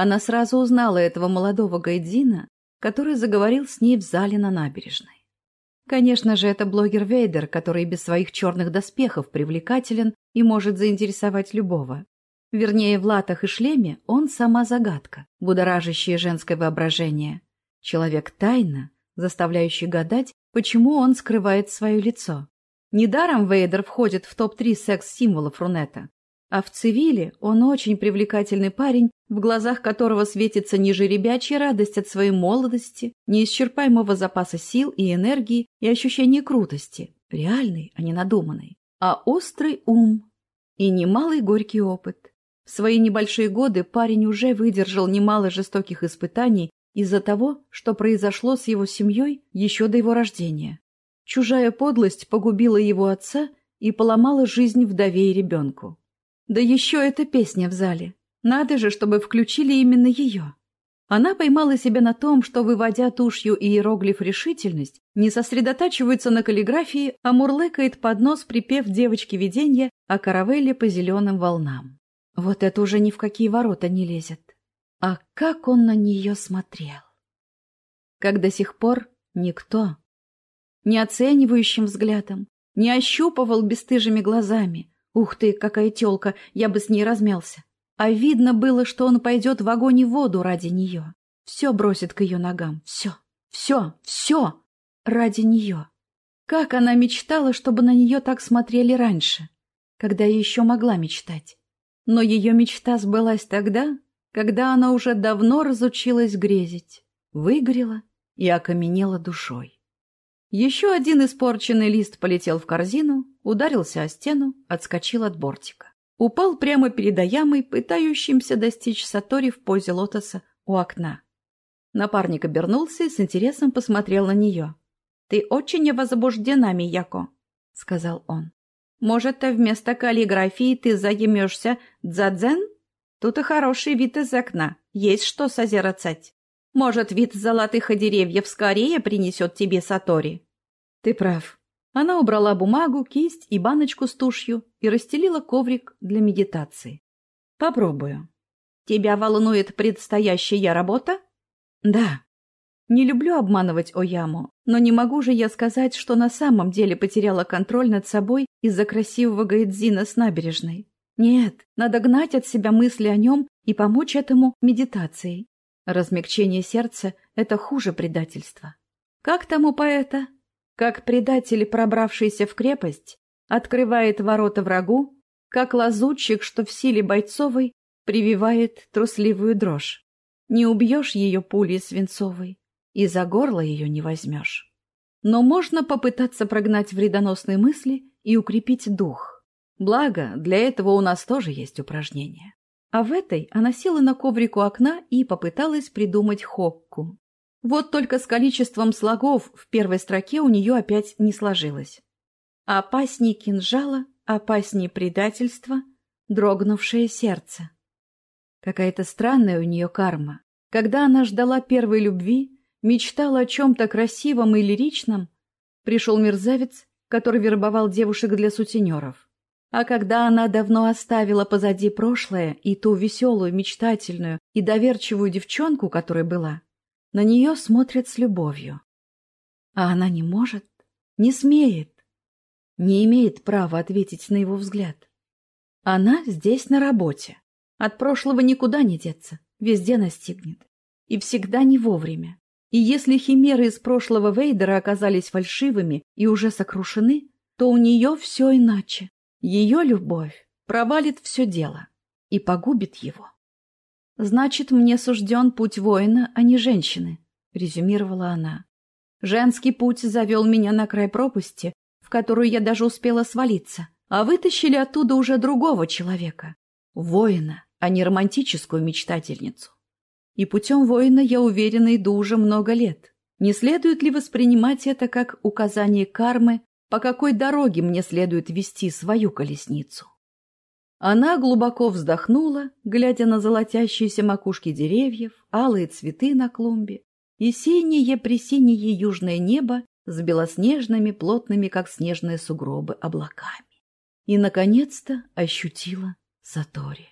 Она сразу узнала этого молодого Гайдзина, который заговорил с ней в зале на набережной. Конечно же, это блогер Вейдер, который без своих черных доспехов привлекателен и может заинтересовать любого. Вернее, в латах и шлеме он сама загадка, будоражащая женское воображение. Человек тайна, заставляющий гадать, почему он скрывает свое лицо. Недаром Вейдер входит в топ-3 секс-символов Рунета. А в цивиле он очень привлекательный парень, в глазах которого светится не жеребячья радость от своей молодости, неисчерпаемого запаса сил и энергии и ощущение крутости, реальный, а не надуманный, а острый ум и немалый горький опыт. В свои небольшие годы парень уже выдержал немало жестоких испытаний из-за того, что произошло с его семьей еще до его рождения. Чужая подлость погубила его отца и поломала жизнь вдове и ребенку. Да еще эта песня в зале. Надо же, чтобы включили именно ее. Она поймала себя на том, что, выводя тушью иероглиф «решительность», не сосредотачивается на каллиграфии, а мурлыкает под нос припев девочки видения о каравелле по зеленым волнам. Вот это уже ни в какие ворота не лезет. А как он на нее смотрел! Как до сих пор никто, не оценивающим взглядом, не ощупывал бесстыжими глазами. Ух ты, какая тёлка, я бы с ней размялся. А видно было, что он пойдет в огонь и воду ради нее. Все бросит к ее ногам. Все, все, все ради нее. Как она мечтала, чтобы на нее так смотрели раньше, когда еще могла мечтать. Но ее мечта сбылась тогда, когда она уже давно разучилась грезить, выгорела и окаменела душой. Еще один испорченный лист полетел в корзину, ударился о стену, отскочил от бортика. Упал прямо перед Аямой, пытающимся достичь Сатори в позе лотоса у окна. Напарник обернулся и с интересом посмотрел на нее. «Ты очень возбуждена, Мияко», — сказал он. «Может, вместо каллиграфии ты займешься дзадзен? Тут и хороший вид из окна, есть что созерцать». Может, вид золотых деревьев скорее принесет тебе Сатори? Ты прав. Она убрала бумагу, кисть и баночку с тушью и расстелила коврик для медитации. Попробую. Тебя волнует предстоящая работа? Да. Не люблю обманывать Ояму, но не могу же я сказать, что на самом деле потеряла контроль над собой из-за красивого гайдзина с набережной. Нет, надо гнать от себя мысли о нем и помочь этому медитацией. Размягчение сердца — это хуже предательства. Как тому поэта? Как предатель, пробравшийся в крепость, открывает ворота врагу, как лазутчик, что в силе бойцовой прививает трусливую дрожь. Не убьешь ее пулей свинцовой, и за горло ее не возьмешь. Но можно попытаться прогнать вредоносные мысли и укрепить дух. Благо, для этого у нас тоже есть упражнения. А в этой она села на коврик у окна и попыталась придумать хокку. Вот только с количеством слогов в первой строке у нее опять не сложилось. Опасней кинжала, опасней предательства, дрогнувшее сердце. Какая-то странная у нее карма. Когда она ждала первой любви, мечтала о чем-то красивом и лиричном, пришел мерзавец, который вербовал девушек для сутенеров. А когда она давно оставила позади прошлое и ту веселую, мечтательную и доверчивую девчонку, которой была, на нее смотрят с любовью. А она не может, не смеет, не имеет права ответить на его взгляд. Она здесь на работе. От прошлого никуда не деться, везде настигнет. И всегда не вовремя. И если химеры из прошлого Вейдера оказались фальшивыми и уже сокрушены, то у нее все иначе. Ее любовь провалит все дело и погубит его. «Значит, мне сужден путь воина, а не женщины», — резюмировала она. «Женский путь завел меня на край пропасти, в которую я даже успела свалиться, а вытащили оттуда уже другого человека. Воина, а не романтическую мечтательницу. И путем воина я уверенно иду уже много лет. Не следует ли воспринимать это как указание кармы по какой дороге мне следует вести свою колесницу. Она глубоко вздохнула, глядя на золотящиеся макушки деревьев, алые цветы на клумбе и синее-пресинее южное небо с белоснежными, плотными, как снежные сугробы, облаками. И, наконец-то, ощутила Сатори.